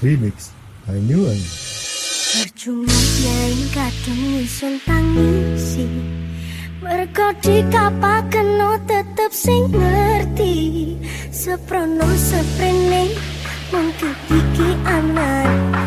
Remix. By New One. Percuma yang kadung isun tangisi. Mergo dikapaken tetep sing ngerti. Seprono seprene mungkin iki anak